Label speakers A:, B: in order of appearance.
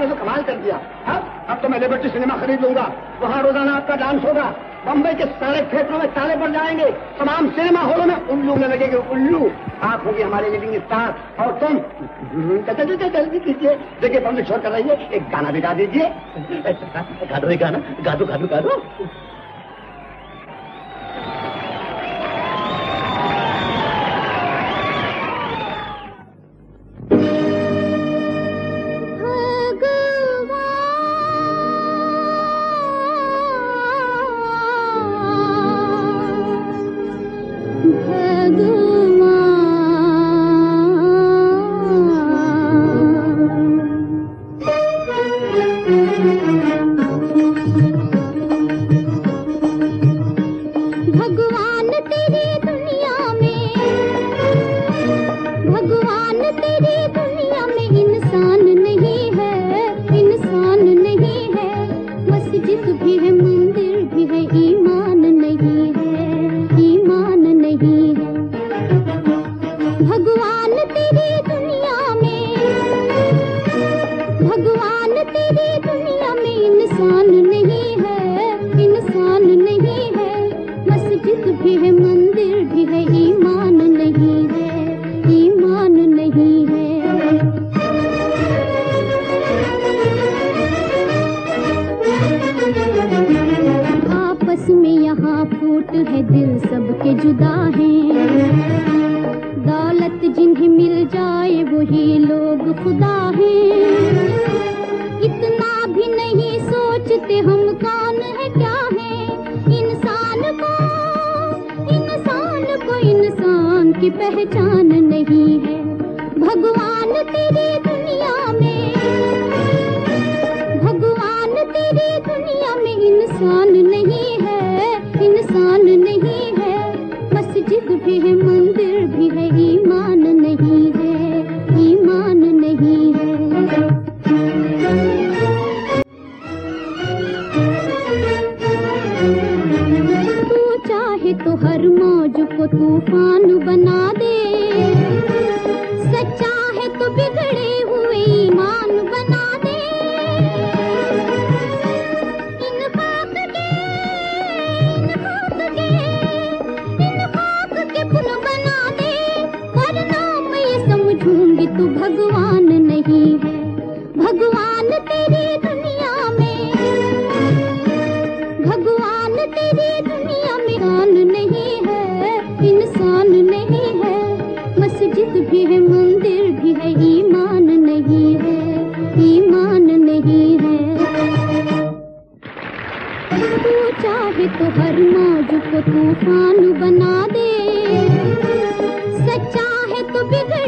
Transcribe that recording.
A: आपने तो कमाल कर दिया। अब अब तो मैं लिबर्टी सिनेमा खरीद लूँगा। वहाँ रोज़ाना आपका डांस होगा। बम्बई के सारे क्षेत्रों में ताले पड़ जाएँगे। तमाम सिनेमा हॉलों में उल्लू में लगेंगे उल्लू। आप होगी हमारे लिविंग स्टार और तुम जल्दी कीजिए। देखिए बम्बे छोड़ कर रहिए एक गाना भी गा दीजिए। गाना गाना। गा दो गा दो गा दो
B: फूट है दिल सबके जुदा हैं। दौलत जिन्हें मिल जाए, वही लोग खुदा हैं। इतना भी नहीं सोचते हम कान है, क्या है? इंसान को इंसान को इंसान की पहचान नहीं है। भगवान तेरी दुनिया तो हर मौज को तूफ़ान बना दे। सच्चा है तो बिगड़े हुए ईमान बना दे। इन खाक के, इन खाक के, इन खाक के पुल बना दे। वरना मैं समझूँगी तू भगवान नहीं है। भगवान तेरी तू चाहे तो हर मौज को तूफ़ान बना दे। सच्चा है तो बिगड़े